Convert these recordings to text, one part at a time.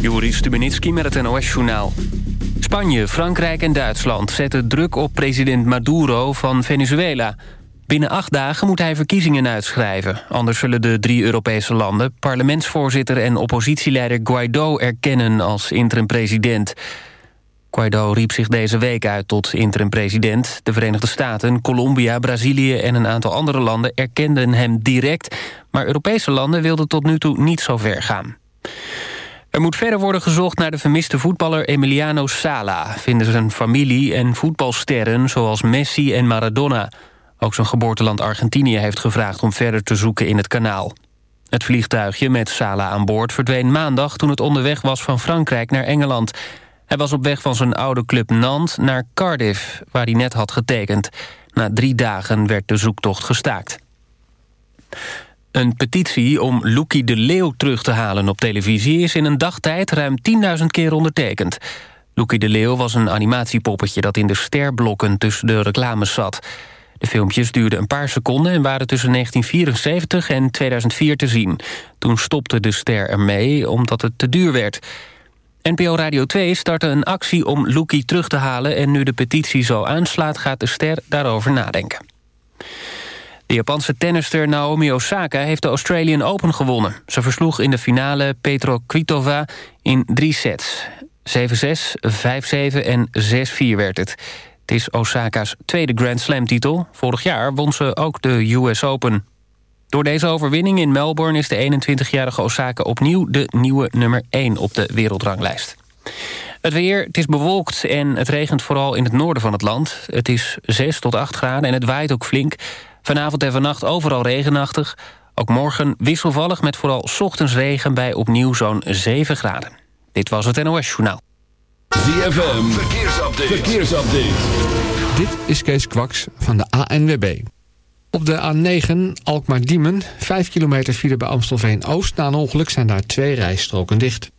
Joris Stubenitski met het NOS-journaal. Spanje, Frankrijk en Duitsland zetten druk op president Maduro van Venezuela. Binnen acht dagen moet hij verkiezingen uitschrijven. Anders zullen de drie Europese landen... parlementsvoorzitter en oppositieleider Guaido erkennen als interim-president. Guaido riep zich deze week uit tot interim-president. De Verenigde Staten, Colombia, Brazilië en een aantal andere landen... erkenden hem direct, maar Europese landen wilden tot nu toe niet zo ver gaan. Er moet verder worden gezocht naar de vermiste voetballer Emiliano Sala... vinden zijn familie en voetbalsterren zoals Messi en Maradona. Ook zijn geboorteland Argentinië heeft gevraagd om verder te zoeken in het kanaal. Het vliegtuigje met Sala aan boord verdween maandag... toen het onderweg was van Frankrijk naar Engeland. Hij was op weg van zijn oude club Nantes naar Cardiff... waar hij net had getekend. Na drie dagen werd de zoektocht gestaakt. Een petitie om Loekie de Leeuw terug te halen op televisie... is in een dagtijd ruim 10.000 keer ondertekend. Loekie de Leeuw was een animatiepoppetje... dat in de sterblokken tussen de reclames zat. De filmpjes duurden een paar seconden... en waren tussen 1974 en 2004 te zien. Toen stopte de ster ermee omdat het te duur werd... NPO Radio 2 startte een actie om Loekie terug te halen... en nu de petitie zo aanslaat, gaat de ster daarover nadenken. De Japanse tennister Naomi Osaka heeft de Australian Open gewonnen. Ze versloeg in de finale Petro Kvitova in drie sets. 7-6, 5-7 en 6-4 werd het. Het is Osaka's tweede Grand Slam-titel. Vorig jaar won ze ook de US Open. Door deze overwinning in Melbourne is de 21-jarige Osaka opnieuw de nieuwe nummer 1 op de wereldranglijst. Het weer, het is bewolkt en het regent vooral in het noorden van het land. Het is 6 tot 8 graden en het waait ook flink. Vanavond en vannacht overal regenachtig. Ook morgen wisselvallig met vooral ochtends regen bij opnieuw zo'n 7 graden. Dit was het NOS Journaal. ZFM, verkeersupdate. verkeersupdate. Dit is Kees Kwaks van de ANWB. Op de A9 Alkmaar-Diemen, 5 kilometer file bij Amstelveen-Oost... na een ongeluk zijn daar twee rijstroken dicht.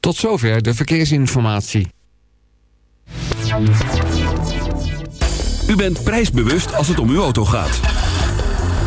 Tot zover de verkeersinformatie. U bent prijsbewust als het om uw auto gaat.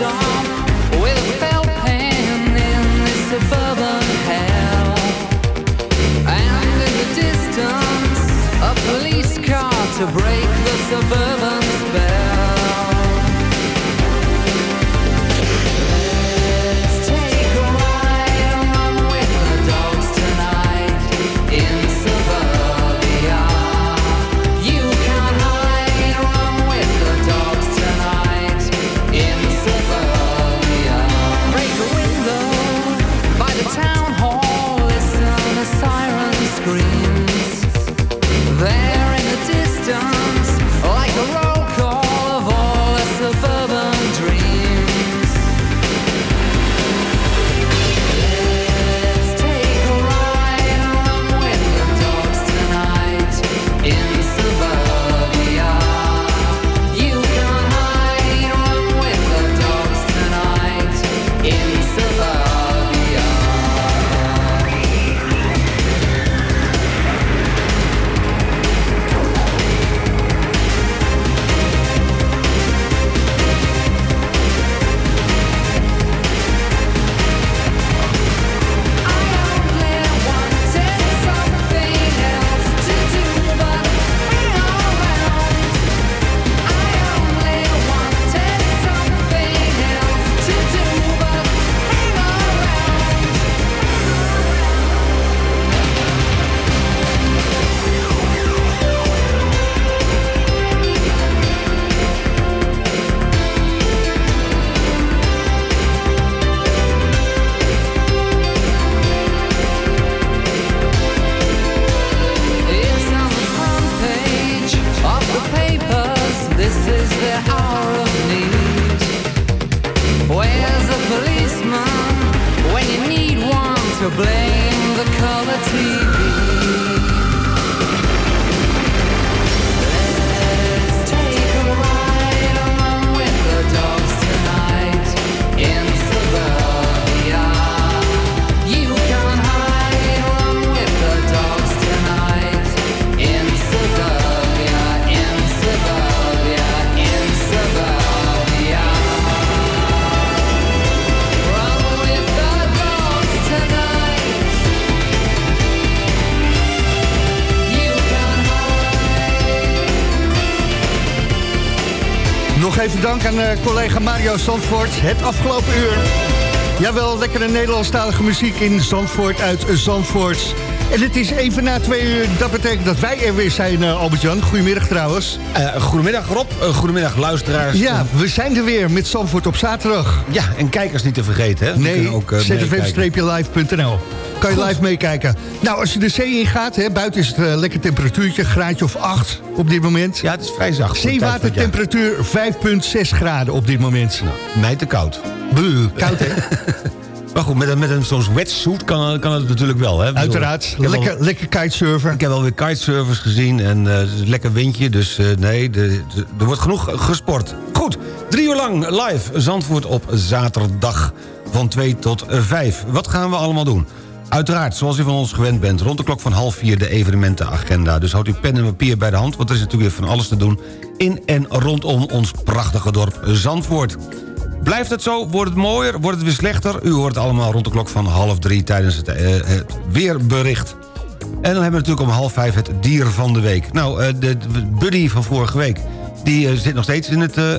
dawn. Dank aan eh, collega Mario Zandvoort. Het afgelopen uur. Jawel, lekkere Nederlandstalige muziek in Zandvoort uit Zandvoort. En het is even na twee uur. Dat betekent dat wij er weer zijn, eh, Albert-Jan. Goedemiddag trouwens. Eh, goedemiddag Rob, Eh, goedemiddag luisteraars. Ja, we zijn er weer met Zandvoort op zaterdag. Ja, en kijkers niet te vergeten. Hè? Nee, zfm-live.nl. Kan je live meekijken. Nou, als je de zee in gaat, hè, buiten is het lekker temperatuurtje, graadje of 8 op dit moment. Ja, het is vrij zacht. Zeewatertemperatuur 5,6 graden op dit moment. Mij te koud. Buh, koud hè? Maar goed, met, een- met zo'n wetsuit kan, kan het natuurlijk wel. Hè? Uiteraard. Lekker, wel- lekker kitesurfer. Ik heb wel weer kitesurfers gezien en eh, een lekker windje. Dus eh, nee, de, de- er wordt genoeg gesport. Goed, drie uur lang live Zandvoort op zaterdag van 2 tot 5. Wat gaan we allemaal doen? Uiteraard, zoals u van ons gewend bent, rond de klok van half vier de evenementenagenda. Dus houd uw pen en papier bij de hand, want er is natuurlijk weer van alles te doen... in en rondom ons prachtige dorp Zandvoort. Blijft het zo? Wordt het mooier? Wordt het weer slechter? U hoort allemaal rond de klok van half drie tijdens het, eh, het weerbericht. En dan hebben we natuurlijk om half vijf het dier van de week. Nou, eh, de, buddy van vorige week... die eh, zit nog steeds in het eh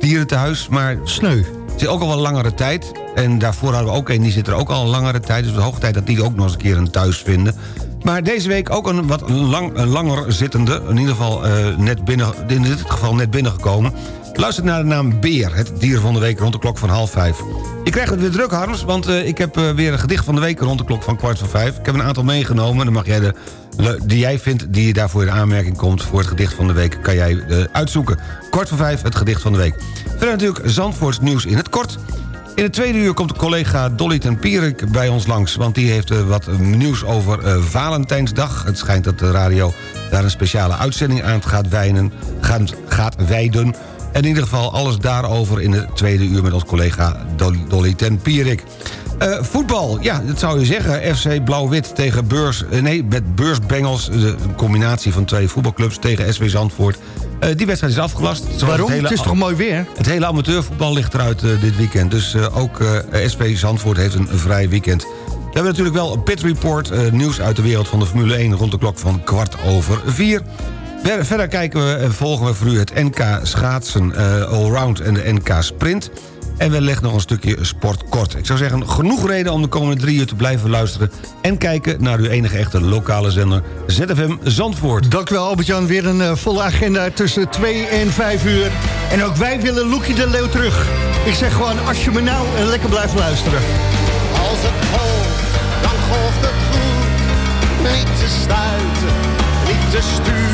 dierentehuis, maar... Sneu. Zit ook al wel langere tijd. En daarvoor hadden we ook een, die zit er ook al een langere tijd. Dus het is hoog tijd dat die ook nog eens een keer een thuis vinden. Maar deze week ook een wat lang, een langer zittende. In ieder geval, net binnen, in dit geval net binnengekomen. Luister naar de naam Beer, het dier van de week rond de klok van half vijf. Je krijgt het weer druk, Harms, want eh, ik heb eh, weer een gedicht van de week rond de klok van kwart voor vijf. Ik heb een aantal meegenomen. Dan mag jij de, die jij vindt, die daarvoor in aanmerking komt voor het gedicht van de week, kan jij eh, uitzoeken. Kwart voor vijf, het gedicht van de week. Verder natuurlijk Zandvoorts nieuws in het kort. In het tweede uur komt collega Dolly ten Pierik bij ons langs... want die heeft wat nieuws over Valentijnsdag. Het schijnt dat de radio daar een speciale uitzending aan gaat, wijnen, gaat, gaat wijden. En in ieder geval alles daarover in het tweede uur... met ons collega Dolly, ten Pierik. Eh, voetbal, ja, dat zou je zeggen. FC Blauw-Wit tegen Beurs... eh, nee, met Beurs Bengals. De een combinatie van twee voetbalclubs tegen SW Zandvoort. Eh, die wedstrijd is afgelast. Waarom? Het is toch mooi weer? het hele amateurvoetbal ligt eruit dit weekend. Dus ook SV Zandvoort heeft een, vrij weekend. We hebben natuurlijk wel een pit report, nieuws uit de wereld van de Formule 1... rond de klok van kwart over vier. Ver- Verder kijken we en volgen we voor u het NK schaatsen eh, allround en de NK sprint. En we leggen nog een stukje sport kort. Ik zou zeggen, genoeg reden om de komende drie uur te blijven luisteren... en kijken naar uw enige echte lokale zender ZFM Zandvoort. Dank u wel, Albert-Jan. Weer een eh, volle agenda tussen 2 en 5 uur. En ook wij willen Loekie de Leeuw terug. Ik zeg gewoon, als je me nou en lekker blijft luisteren. Als het golft, dan golft het goed. Niet te stuiten, niet te sturen.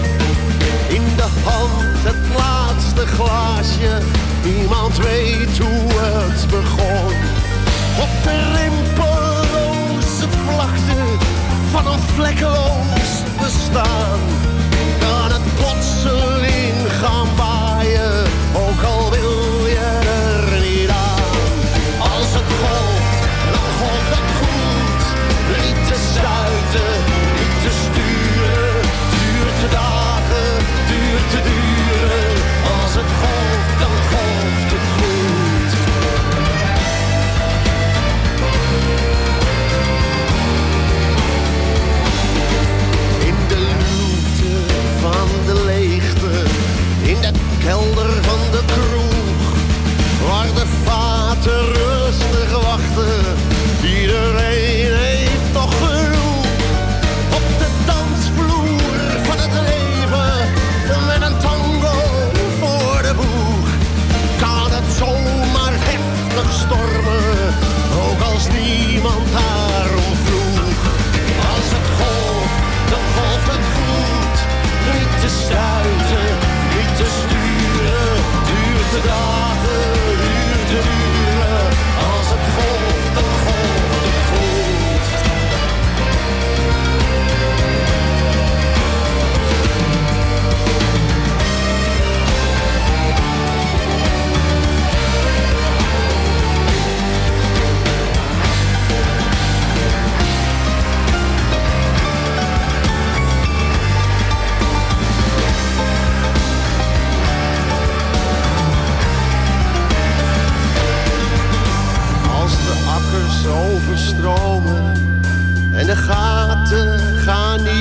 In de hand het laatste glaasje, niemand weet hoe het begon. Op de rimpelloze vlakte van een vlekkeloos bestaan. Overstromen. En de gaten gaan niet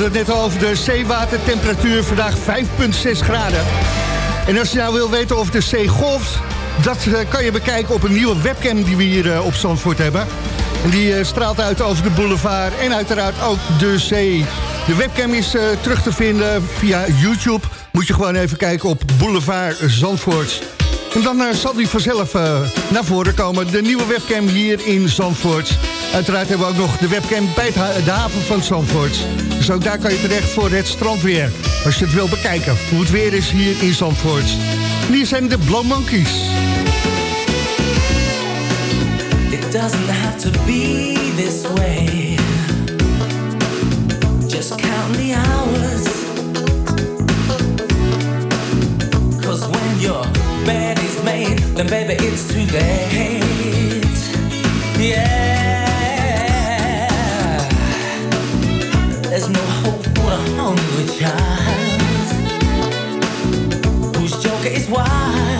hadden het net al over de zeewatertemperatuur. Vandaag 5,6 graden. En als je nou wil weten of de zee golft... dat eh, kan je bekijken op een nieuwe webcam die we hier eh, op Zandvoort hebben. En die eh, straalt uit over de boulevard en uiteraard ook de zee. De webcam is terug te vinden via YouTube. Moet je gewoon even kijken op Boulevard Zandvoort. En dan zal die vanzelf naar voren komen. De nieuwe webcam hier in Zandvoort. Uiteraard hebben we ook nog de webcam bij de haven van Zandvoort. Dus ook daar kan je terecht voor het strandweer. Als je het wil bekijken hoe het weer is hier in Zandvoort. Hier zijn de Blow Monkeys. It doesn't have to be this way. Just count the hours. Cause when your bed is made, then baby it's late. Yeah. Child. Whose joker is wild.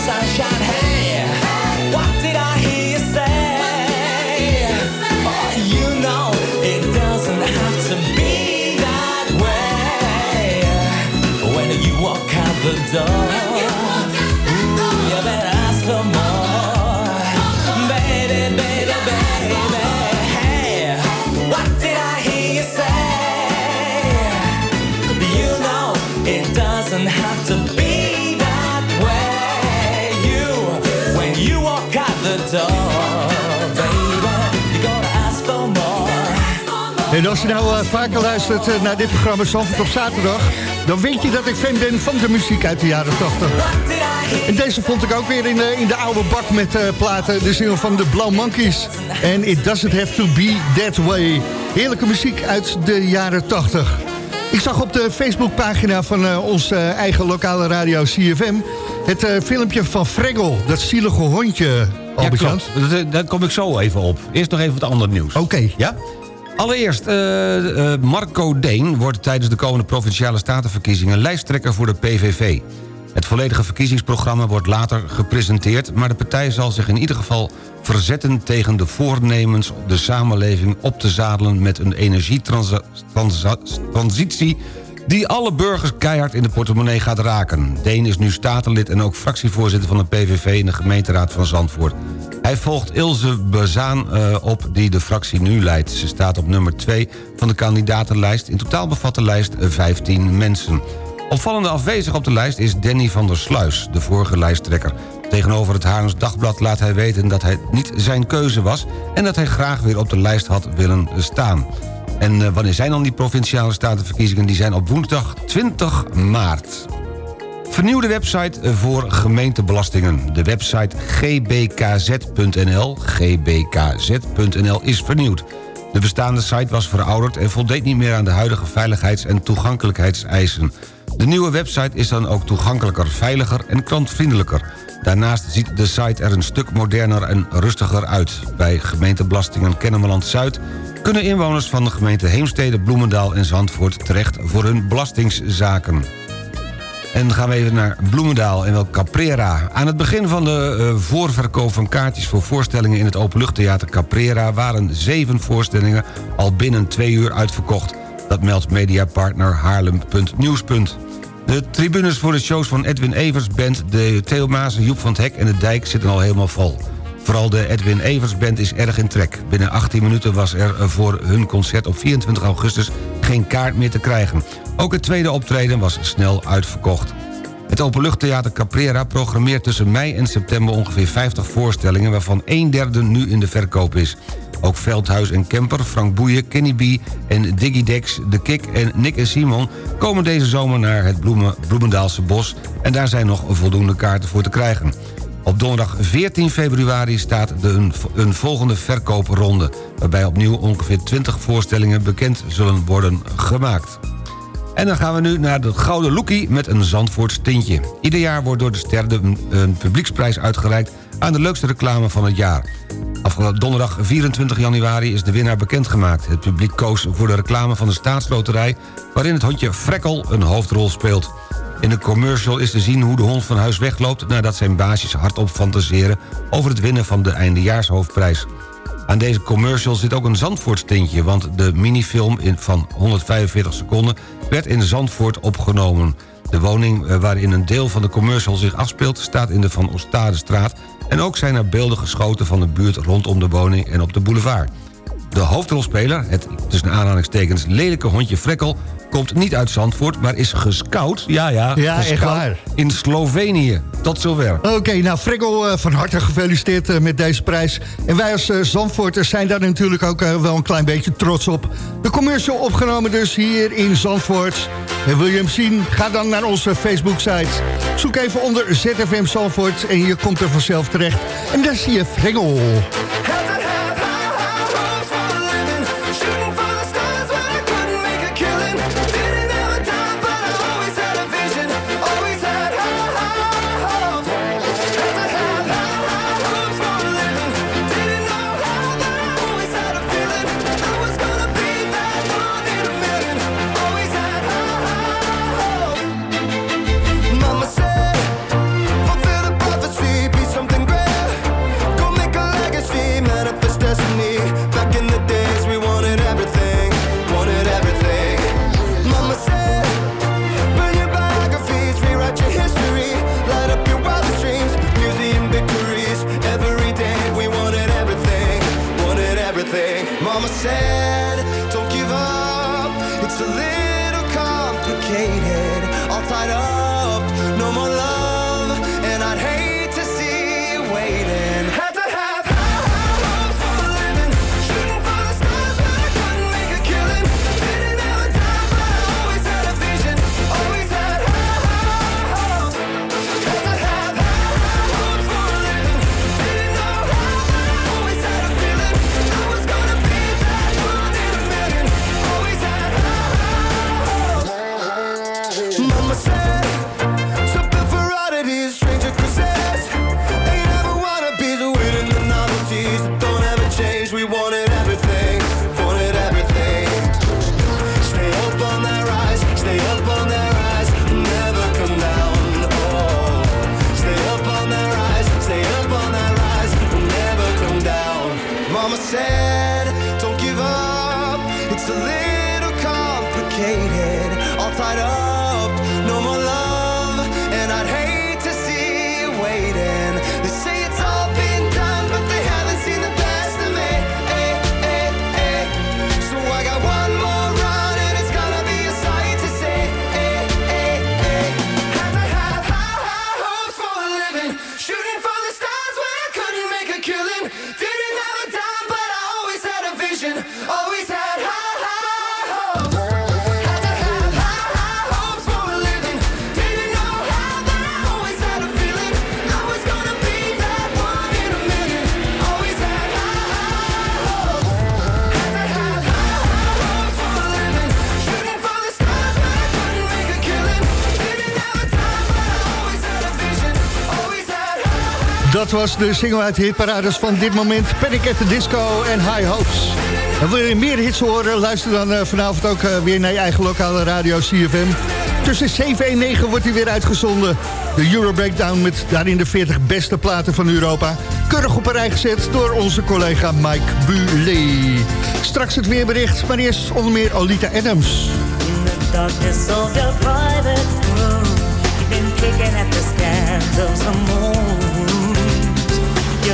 Sunshine. En als je nou eh, vaker luistert eh, naar dit programma Zandvoort op zaterdag... dan weet je dat ik fan ben van de muziek uit de jaren 80. En deze vond ik ook weer in de, in de oude bak met eh, platen. De single van de Blauw Monkeys. En It Doesn't Have To Be That Way. Heerlijke muziek uit de jaren 80. Ik zag op de Facebookpagina van onze eigen lokale radio CFM... het filmpje van Fregel, dat zielige hondje, Ja, klopt. Daar kom ik zo even op. Eerst nog even wat ander nieuws. Oké. Ja? Allereerst, eh, eh, Marco Deen wordt tijdens de komende Provinciale Statenverkiezingen... lijsttrekker voor de PVV. Het volledige verkiezingsprogramma wordt later gepresenteerd... maar de partij zal zich in ieder geval verzetten tegen de voornemens... de samenleving op te zadelen met een energietransitie... die alle burgers keihard in de portemonnee gaat raken. Deen is nu statenlid en ook fractievoorzitter van de PVV... in de gemeenteraad van Zandvoort. Hij volgt Ilse Bezaan eh, op die de fractie nu leidt. Ze staat op nummer 2 van de kandidatenlijst. In totaal bevat de lijst 15 mensen. Opvallende afwezig op de lijst is Danny van der Sluis, de vorige lijsttrekker. Tegenover het Haarlems Dagblad laat hij weten dat hij niet zijn keuze was... en dat hij graag weer op de lijst had willen staan. En eh, wanneer zijn dan die provinciale statenverkiezingen? Die zijn op woensdag 20 maart. Vernieuwde website voor gemeentebelastingen. De website gbkz.nl gbkz.nl is vernieuwd. De bestaande site was verouderd en voldeed niet meer aan de huidige veiligheids- en toegankelijkheidseisen. De nieuwe website is dan ook toegankelijker, veiliger en klantvriendelijker. Daarnaast ziet de site er een stuk moderner en rustiger uit. Bij gemeentebelastingen Kennemerland-Zuid... kunnen inwoners van de gemeente Heemstede, Bloemendaal en Zandvoort... terecht voor hun belastingszaken. En dan gaan we even naar Bloemendaal en wel Caprera. Aan het begin van de uh, voorverkoop van kaartjes voor voorstellingen... in het Openluchttheater Caprera... waren zeven voorstellingen al binnen twee uur uitverkocht. Dat meldt mediapartner Haarlem.nieuws. De tribunes voor de shows van Edwin Evers Band... de Theo Maassen, Joep van het Hek en de Dijk zitten al helemaal vol. Vooral de Edwin Evers Band is erg in trek. Binnen 18 minuten was er voor hun concert op 24 augustus... geen kaart meer te krijgen. Ook het tweede optreden was snel uitverkocht. Het Openluchttheater Caprera programmeert tussen mei en september ongeveer 50 voorstellingen... waarvan een derde nu in de verkoop is. Ook Veldhuis en Kemper, Frank Boeien, Kenny B en Diggy Dex, De Kik en Nick en Simon... komen deze zomer naar het Bloemen, Bloemendaalse Bos... en daar zijn nog voldoende kaarten voor te krijgen. Op donderdag 14 februari staat de een, een volgende verkoopronde... waarbij opnieuw ongeveer 20 voorstellingen bekend zullen worden gemaakt. En dan gaan we nu naar de Gouden Loekie met een Zandvoorts tintje. Ieder jaar wordt door de ster een, een publieksprijs uitgereikt... aan de leukste reclame van het jaar. Afgelopen donderdag 24 januari is de winnaar bekendgemaakt. Het publiek koos voor de reclame van de staatsloterij... waarin het hondje Frekkel een hoofdrol speelt. In de commercial is te zien hoe de hond van huis wegloopt... nadat zijn baasjes hardop fantaseren over het winnen van de eindejaarshoofdprijs. Aan deze commercial zit ook een Zandvoorts tintje... want de minifilm in van 145 seconden werd in Zandvoort opgenomen. De woning eh, waarin een deel van de commercial zich afspeelt... staat in de Van Oostadestraat... en ook zijn er beelden geschoten van de buurt rondom de woning en op de boulevard. De hoofdrolspeler, het tussen aanhalingstekens lelijke hondje Frekkel... komt niet uit Zandvoort, maar is gescout, ja ja, Ja, echt waar. in Slovenië. Tot zover. Oké, nou Fregel, eh, van harte gefeliciteerd eh, met deze prijs. En wij als uh, Zandvoorters zijn daar natuurlijk ook eh, wel een klein beetje trots op. De commercial opgenomen dus hier in Zandvoort. En wil je hem zien? Ga dan naar onze Facebook-site. Zoek even onder ZFM Zandvoort en je komt er vanzelf terecht. En daar zie je Fregel. Dat was de single uit de hitparades van dit moment. Panic at the Disco en High Hopes. Wil je meer hits horen? Luister dan eh, vanavond ook eh, weer naar je eigen lokale radio CFM. Tussen 7 en 9 wordt hij weer uitgezonden. De Euro Breakdown met daarin de 40 beste platen van Europa. Keurig op een rij gezet door onze collega Mike Buley. Straks het weerbericht, maar eerst onder meer Olita Adams. In the darkness of your private room, you've been kicking at the scans of some.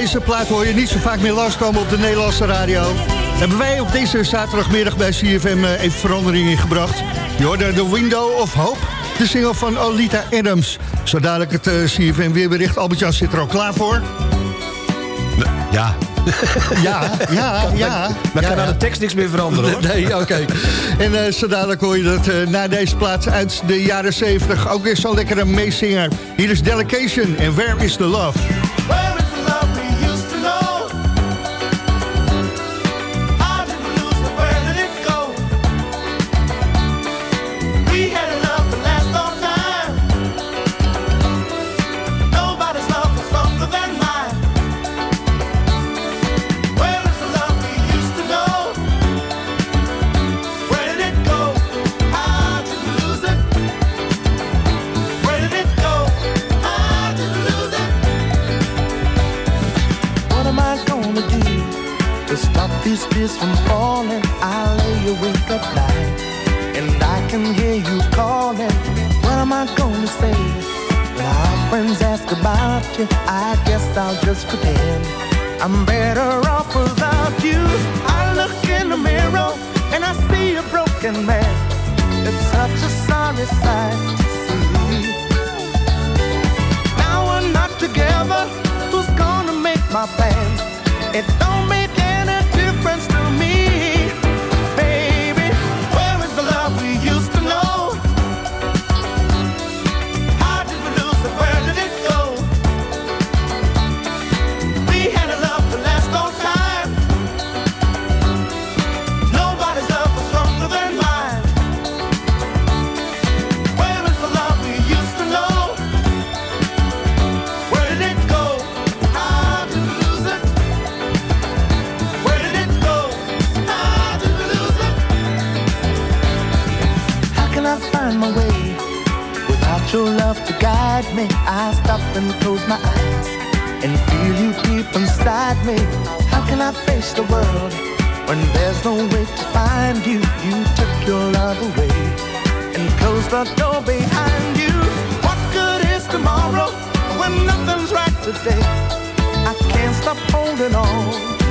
Deze plaat hoor je niet zo vaak meer langskomen op de Nederlandse radio. Hebben wij op deze zaterdagmiddag bij CFM eh, even verandering in gebracht. Je hoorde The Window of Hope, de single van Olita Adams. Zo dadelijk het eh, CFM weerbericht. Albert-Jan zit er al klaar voor. Ja. Ja, ja, ja. Maar ja, kan aan ja. de tekst niks meer veranderen hoor. Nee, oké. En eh, zo dadelijk hoor je dat na deze plaats uit de jaren 70. Ook weer zo'n lekkere meezinger. Hier is Delegation en Where is the Love? No way to find you? You took your love away and closed the door behind you. What good is tomorrow when nothing's right today? I can't stop holding on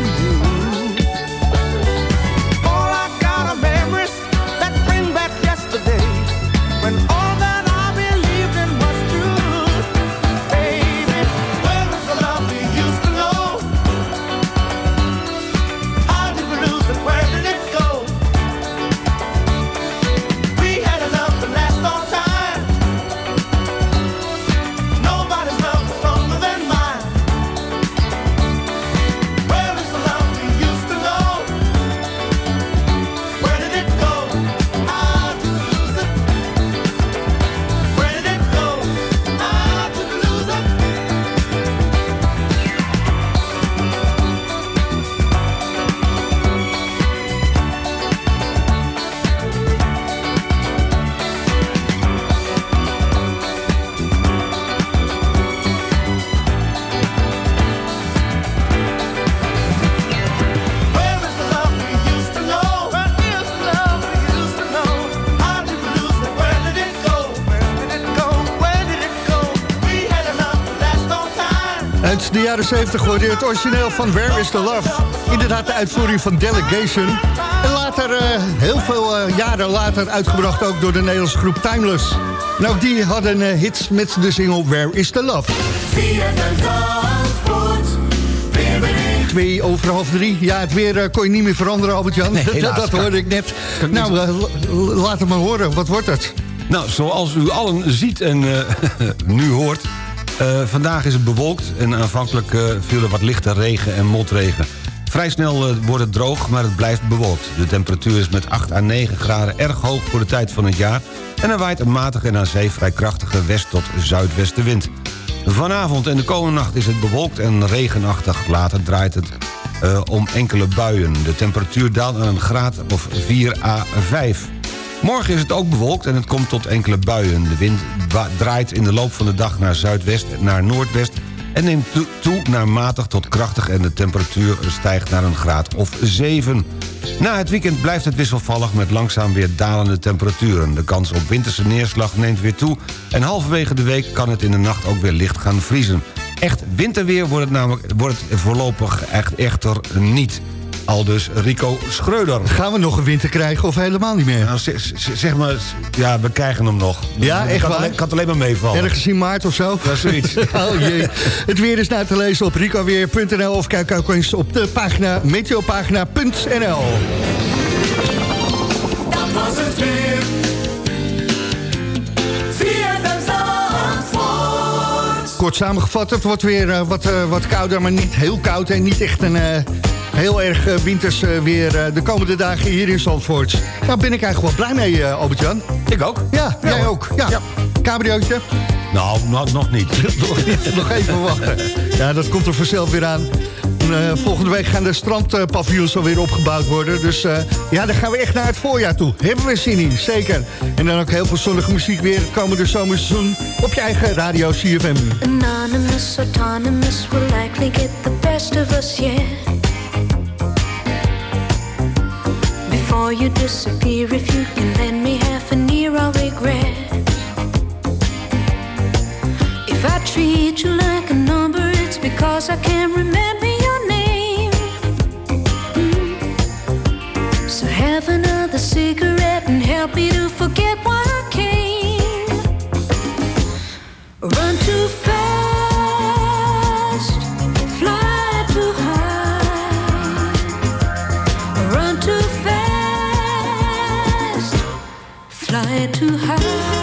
jaren 70 hoorde je het origineel van Where is the Love. Inderdaad de uitvoering van Delegation. En later, eh, heel veel eh, jaren later, uitgebracht ook door de Nederlandse groep Timeless. Ook die hadden eh, hits met de single Where is the Love. Twee over half drie. Ja, het weer kon je niet meer veranderen, Albert-Jan. Nee, dat, hoorde ik net. Kan Nou, laat het maar horen. Wat wordt het? Nou, zoals u allen ziet en nu hoort... eh, vandaag is het bewolkt en aanvankelijk eh, viel er wat lichte regen en motregen. Vrij snel eh, wordt het droog, maar het blijft bewolkt. De temperatuur is met 8 à 9 graden erg hoog voor de tijd van het jaar... en er waait een matige en aan zee vrij krachtige west- tot zuidwestenwind. Vanavond en de komende nacht is het bewolkt en regenachtig. Later draait het om enkele buien. De temperatuur daalt naar een graad of 4 à 5. Morgen is het ook bewolkt en het komt tot enkele buien. De wind draait in de loop van de dag naar zuidwest naar noordwest... en neemt to- toe naar matig tot krachtig... en de temperatuur stijgt naar een graad of 7. Na het weekend blijft het wisselvallig met langzaam weer dalende temperaturen. De kans op winterse neerslag neemt weer toe... en halverwege de week kan het in de nacht ook weer licht gaan vriezen. Echt winterweer wordt het, namelijk, wordt het voorlopig echt echter niet. Aldus Rico Schreuder. Gaan we nog een winter krijgen of helemaal niet meer? Nou, zeg, maar, ja, we krijgen hem nog. Ja, echt kan, waar? alleen- kan het alleen maar meevallen. Ergens in maart of zo? Ja, zoiets. oh jee. Het weer is na te lezen op ricoweer.nl of kijk ook eens op de pagina meteopagina.nl. Dat was het weer. Kort samengevat, het wordt weer eh, wat, eh, wat kouder, maar niet heel koud... en niet echt een eh, heel erg eh, winters eh, weer eh, de komende dagen hier in Zandvoort. Daar ben ik eigenlijk wel blij mee, Albert-Jan. Ik ook. Ja, jij hoor. ook. Ja. Cabriootje? Nou, nog niet. nog niet. Nog even wachten. Ja, dat komt er vanzelf weer aan. En, eh, volgende week gaan de strandpaviljoens alweer opgebouwd worden. Dus eh, ja, dan gaan we echt naar het voorjaar toe. Hebben we zin in, zeker. En dan ook heel veel zonnige muziek weer het komende zomerseizoen... op je eigen radio CFM. Anonymous, autonomous will likely get the best of us, yeah. before you disappear. If you can lend me half an ear, I'll regret. If I treat you like a number, it's because I can't remember your name. Mm. So have another cigarette and help me to forget why. Too high.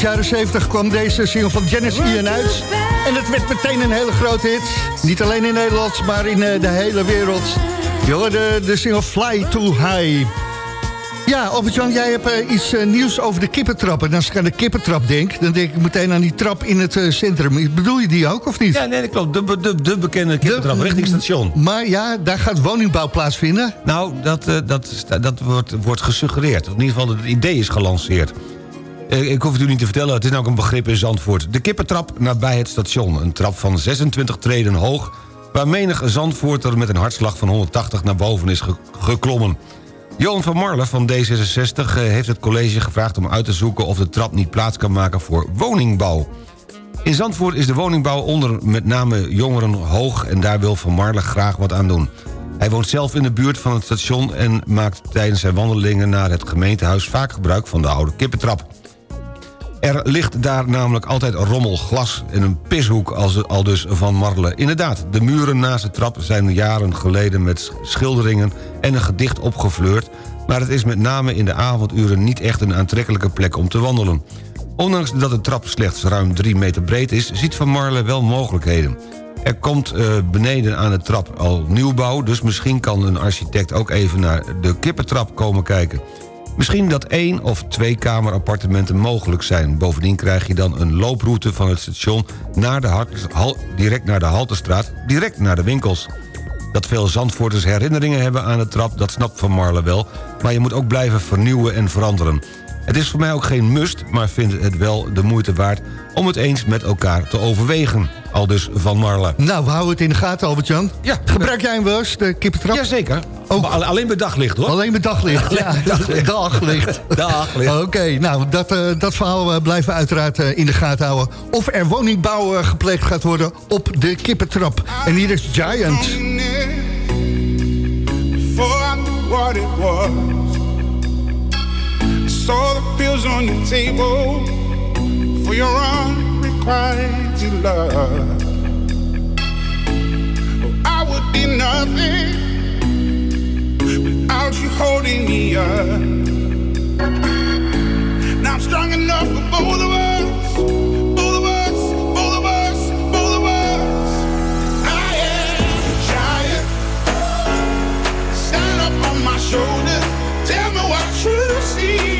Jaren 70 kwam deze single van Janis Ian uit. En het werd meteen een hele grote hit. Niet alleen in Nederland, maar in eh, de hele wereld. Je hoorde de single Fly Too High. Ja, Albert-Jan, jij hebt eh, iets eh, nieuws over de kippentrap. En als ik aan de kippentrap denk, dan denk ik meteen aan die trap in het eh, centrum. Bedoel je die ook, of niet? Ja, nee, dat klopt. De, de, de bekende kippentrap richting station. Maar ja, daar gaat woningbouw plaatsvinden. Nou, dat, dat, dat wordt, wordt gesuggereerd. In ieder geval, het idee is gelanceerd. Ik hoef het u niet te vertellen, het is nou ook een begrip in Zandvoort. De kippentrap nabij het station. Een trap van 26 treden hoog... waar menig Zandvoorter met een hartslag van 180 naar boven is ge- geklommen. Johan van Marle van D66 eh, heeft het college gevraagd om uit te zoeken... of de trap niet plaats kan maken voor woningbouw. In Zandvoort is de woningbouw onder met name jongeren hoog... en daar wil Van Marle graag wat aan doen. Hij woont zelf in de buurt van het station... en maakt tijdens zijn wandelingen naar het gemeentehuis... vaak gebruik van de oude kippentrap. Er ligt daar namelijk altijd rommel, glas en een pishoek, als, al dus Van Marle. Inderdaad, de muren naast de trap zijn jaren geleden met schilderingen en een gedicht opgefleurd... maar het is met name in de avonduren niet echt een aantrekkelijke plek om te wandelen. Ondanks dat de trap slechts ruim 3 meter breed is, ziet Van Marle wel mogelijkheden. Er komt eh, beneden aan de trap al nieuwbouw... dus misschien kan een architect ook even naar de kippentrap komen kijken. Misschien dat één of twee kamerappartementen mogelijk zijn. Bovendien krijg je dan een looproute van het station... Naar de direct naar de Haltestraat, direct naar de winkels. Dat veel Zandvoorters herinneringen hebben aan de trap... dat snapt Van Marle wel, maar je moet ook blijven vernieuwen en veranderen. Het is voor mij ook geen must, maar vind het wel de moeite waard... om het eens met elkaar te overwegen. Al dus Van Marle. Nou, we houden het in de gaten, Albert-Jan. Ja. Gebruik jij hem wel eens, de kippentrap? Jazeker. Al- Alleen bij daglicht, hoor. Alleen met daglicht. Ja, daglicht. daglicht. Daglicht. Oké, nou, dat, eh, dat verhaal eh, blijven we uiteraard eh, in de gaten houden. Of er woningbouw gepleegd gaat worden op de kippentrap. En hier is Giant. Saw the pills on your table for your unrequited love. Oh, I would be nothing without you holding me up. Now I'm strong enough for both of us. Both of us, both of us, both of us. I am a giant. Stand up on my shoulders. Tell me what you see.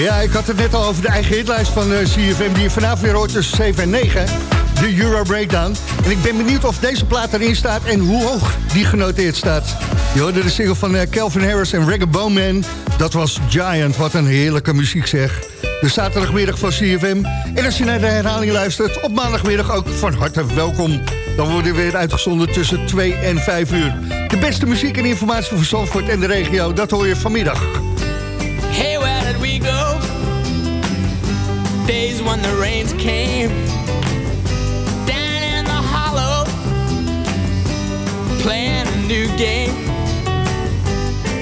Ja, ik had het net al over de eigen hitlijst van eh, CFM... die je vanavond weer hoort tussen 7 en 9. De Euro Breakdown. En ik ben benieuwd of deze plaat erin staat... en hoe hoog die genoteerd staat. Je hoorde de single van eh, Calvin Harris en Reggae Bowman. Dat was Giant. Wat een heerlijke muziek zeg. De zaterdagmiddag van CFM. En als je naar de herhaling luistert... op maandagmiddag ook van harte welkom. Dan worden we weer uitgezonden tussen 2 en 5 uur. De beste muziek en informatie voor Zandvoort en de regio... dat hoor je vanmiddag. Days when the rains came down in the hollow, playing a new game.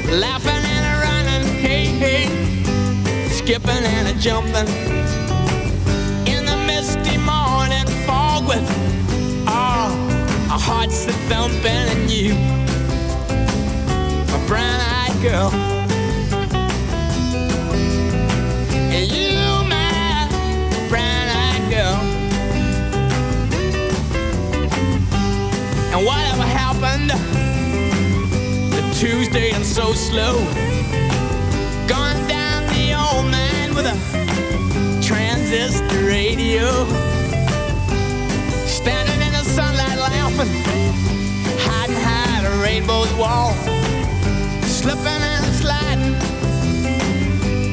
Laughing and a running, hey, hey. Skipping and a jumping. In the misty morning fog with oh, our hearts a thumping and you, my brown-eyed girl. And you, And whatever happened The Tuesday and so slow? Gone down the old man with a transistor radio. Standing in the sunlight laughing, hiding high a rainbow's wall. Slipping and sliding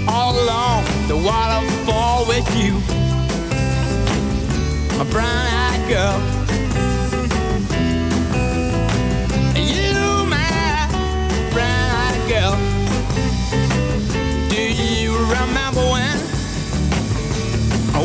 all along the waterfall with you. My brown-eyed girl.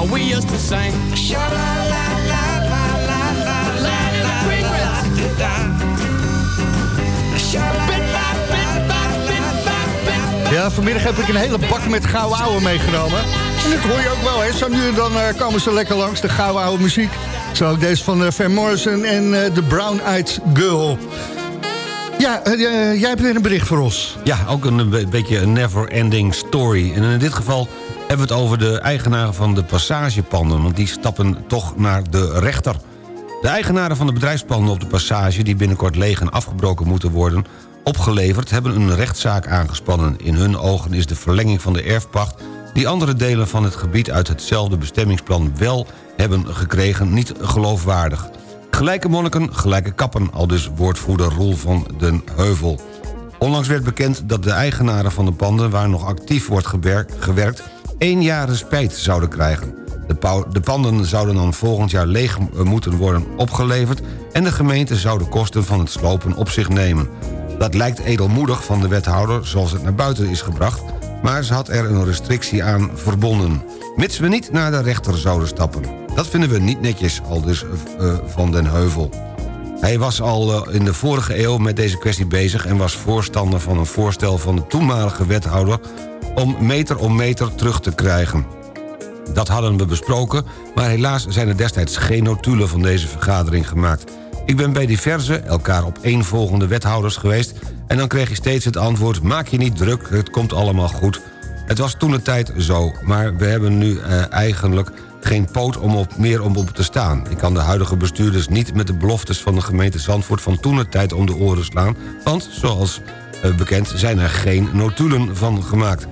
oh, we used to sing? Sha la la la la la la la la la Ja, vanmiddag heb ik een hele bak met gouden ouwe meegenomen. En dat hoor je ook wel, hè. Zo nu en dan eh, komen ze lekker langs, de gouden ouwe muziek. Zo ook deze van eh, Van Morrison en eh, de Brown Eyed Girl. Ja, jij hebt weer een bericht voor ons. Ja, ook een be- beetje een never-ending story. En in dit geval hebben we het over de eigenaren van de passagepanden... want die stappen toch naar de rechter. De eigenaren van de bedrijfspanden op de passage... die binnenkort leeg en afgebroken moeten worden opgeleverd... hebben een rechtszaak aangespannen. In hun ogen is de verlenging van de erfpacht... die andere delen van het gebied uit hetzelfde bestemmingsplan wel hebben gekregen... niet geloofwaardig. Gelijke monniken, gelijke kappen, al dus woordvoerder Roel van den Heuvel. Onlangs werd bekend dat de eigenaren van de panden... waar nog actief wordt gewerkt, gewerkt één jaar respijt zouden krijgen. De, de panden zouden dan volgend jaar leeg eh, moeten worden opgeleverd... en de gemeente zou de kosten van het slopen op zich nemen. Dat lijkt edelmoedig van de wethouder zoals het naar buiten is gebracht... maar ze had er een restrictie aan verbonden. Mits we niet naar de rechter zouden stappen. Dat vinden we niet netjes, al dus eh, van den Heuvel. Hij was al eh, in de vorige eeuw met deze kwestie bezig... en was voorstander van een voorstel van de toenmalige wethouder... om meter om meter terug te krijgen. Dat hadden we besproken, maar helaas zijn er destijds geen notulen van deze vergadering gemaakt. Ik ben bij diverse, elkaar op één volgende wethouders geweest... en dan kreeg je steeds het antwoord, maak je niet druk, het komt allemaal goed. Het was toen de tijd zo, maar we hebben nu eh, eigenlijk geen poot om op, meer om op te staan. Ik kan de huidige bestuurders niet met de beloftes van de gemeente Zandvoort... van toen de tijd om de oren slaan, want zoals bekend zijn er geen notulen van gemaakt.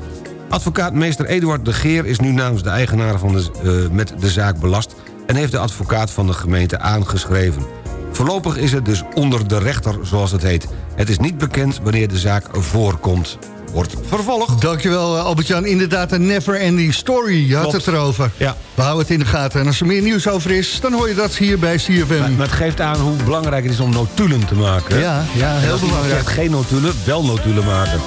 Advocaat meester Eduard de Geer is nu namens de eigenaren van de, eh, met de zaak belast... en heeft de advocaat van de gemeente aangeschreven. Voorlopig is het dus onder de rechter, zoals het heet. Het is niet bekend wanneer de zaak voorkomt. Wordt vervolgd. Dankjewel eh, Albert-Jan. Inderdaad een never-ending story. Je had Klopt. het erover. Ja. We houden het in de gaten. En als er meer nieuws over is, dan hoor je dat hier bij CFM. Maar, maar het geeft aan hoe belangrijk het is om notulen te maken. Ja, ja, heel belangrijk. geen notulen, wel notulen maken.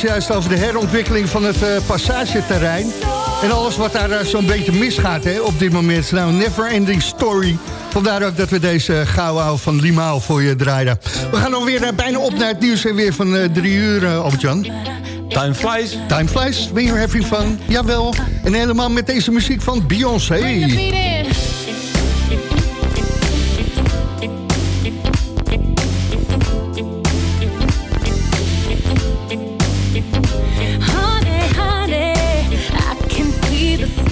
Het juist over de herontwikkeling van het eh, passageterrein. En alles wat daar eh, zo'n beetje misgaat hè, op dit moment. Nou, never ending story. Vandaar ook dat we deze gauw ouwe van Limaal voor je draaiden. We gaan alweer uh, bijna op naar het nieuws en weer van eh, drie uur, uh, Albert-Jan. Time flies. Time flies, when you're having fun. Jawel. En helemaal met deze muziek van Beyoncé.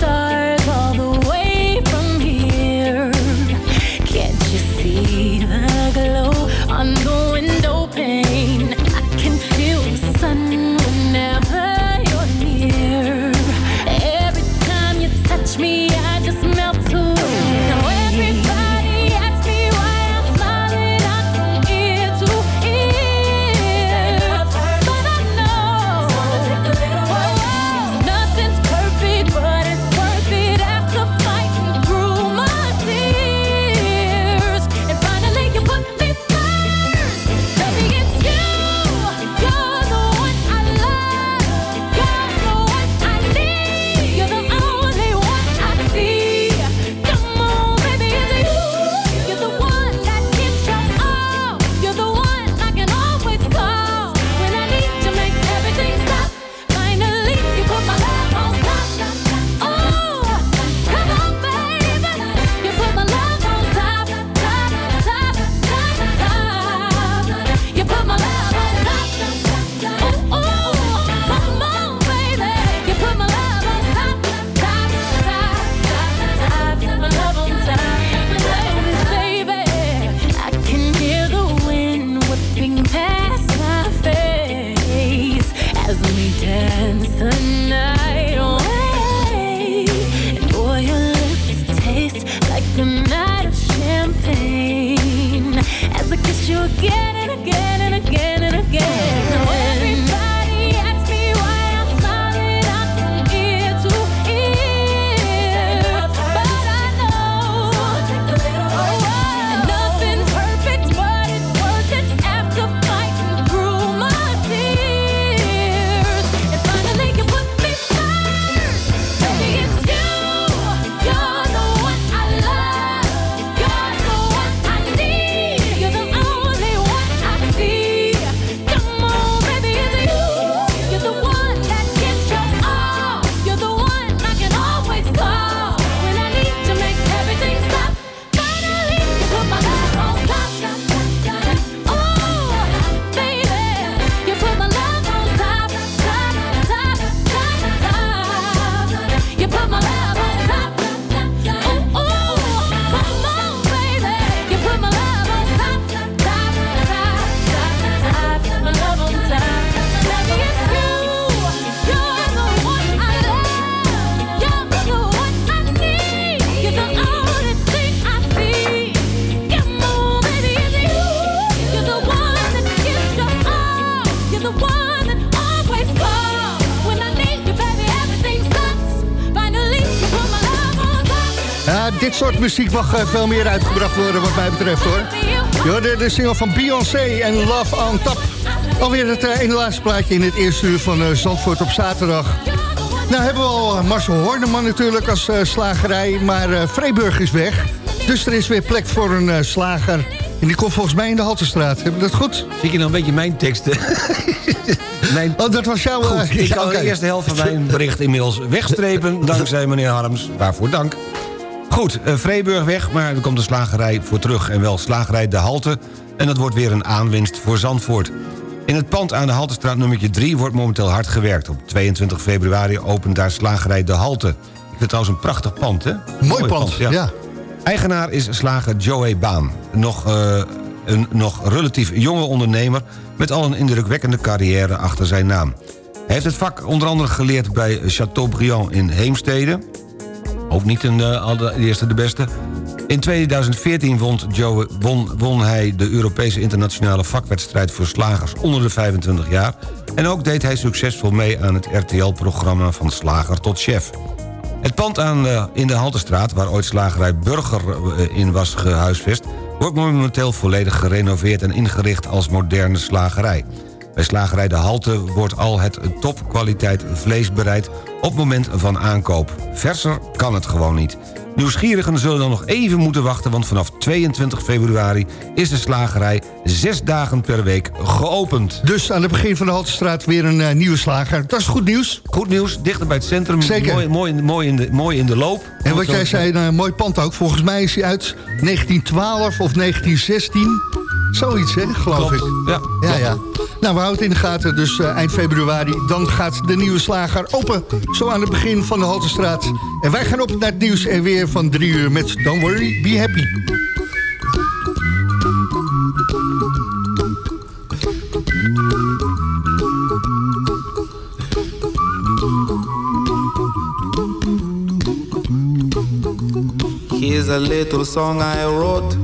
side muziek mag eh, veel meer uitgebracht worden wat mij betreft hoor. Je hoorde de single van Beyoncé en Love on Top. Alweer het eh, ene laatste plaatje in het eerste uur van eh, Zandvoort op zaterdag. Nou hebben we al Marcel Horneman natuurlijk als slagerij, maar Vreeburg is weg. Dus er is weer plek voor een slager. En die komt volgens mij in de Haltestraat. Heb ik dat goed? Zie je nou een beetje mijn teksten? mijn... Oh, dat was jouw... Goed, ik ja, kan de eerste helft van mijn bericht inmiddels wegstrepen... dankzij meneer Harms, waarvoor dank. Goed, eh, Vreeburg weg, maar er komt een slagerij voor terug. En wel slagerij De Halte. En dat wordt weer een aanwinst voor Zandvoort. In het pand aan de Haltestraat nummertje 3 wordt momenteel hard gewerkt. Op 22 februari opent daar slagerij De Halte. Ik vind het trouwens een prachtig pand, hè? Mooi pand, ja. Eigenaar is slager Joey Baan. Nog, eh, een nog relatief jonge ondernemer... met al een indrukwekkende carrière achter zijn naam. Hij heeft het vak onder andere geleerd bij Chateaubriand in Heemstede. Ook niet een, eh, de eerste de beste. In 2014 won, Joe, won, won hij de Europese internationale vakwedstrijd voor slagers onder de 25 jaar. En ook deed hij succesvol mee aan het RTL-programma van slager tot chef. Het pand aan, eh, in de Haltestraat, waar ooit slagerij Burger eh, in was gehuisvest... wordt momenteel volledig gerenoveerd en ingericht als moderne slagerij. Bij slagerij De Halte wordt al het topkwaliteit vlees bereid... op moment van aankoop. Verser kan het gewoon niet. Nieuwsgierigen zullen dan nog even moeten wachten... want vanaf 22 februari is de slagerij zes dagen per week geopend. Dus aan het begin van de Haltestraat weer een eh, nieuwe slager. Dat is goed nieuws. Goed nieuws, dichter bij het centrum. Zeker. Mooi, mooi, in de- mooi, in, de, mooi in de loop. En wat jij zei, een mooi pand ook. Volgens mij is hij uit 1912 of 1916. Zoiets, hè, geloof Klopt. ik. Ja, ja, ja. Nou, we houden het in de gaten. Dus eh, eind februari, dan gaat de nieuwe slager open. Zo aan het begin van de Haltestraat. En wij gaan op naar het nieuws en weer van drie uur met Don't Worry, Be Happy. Here's a little song I wrote.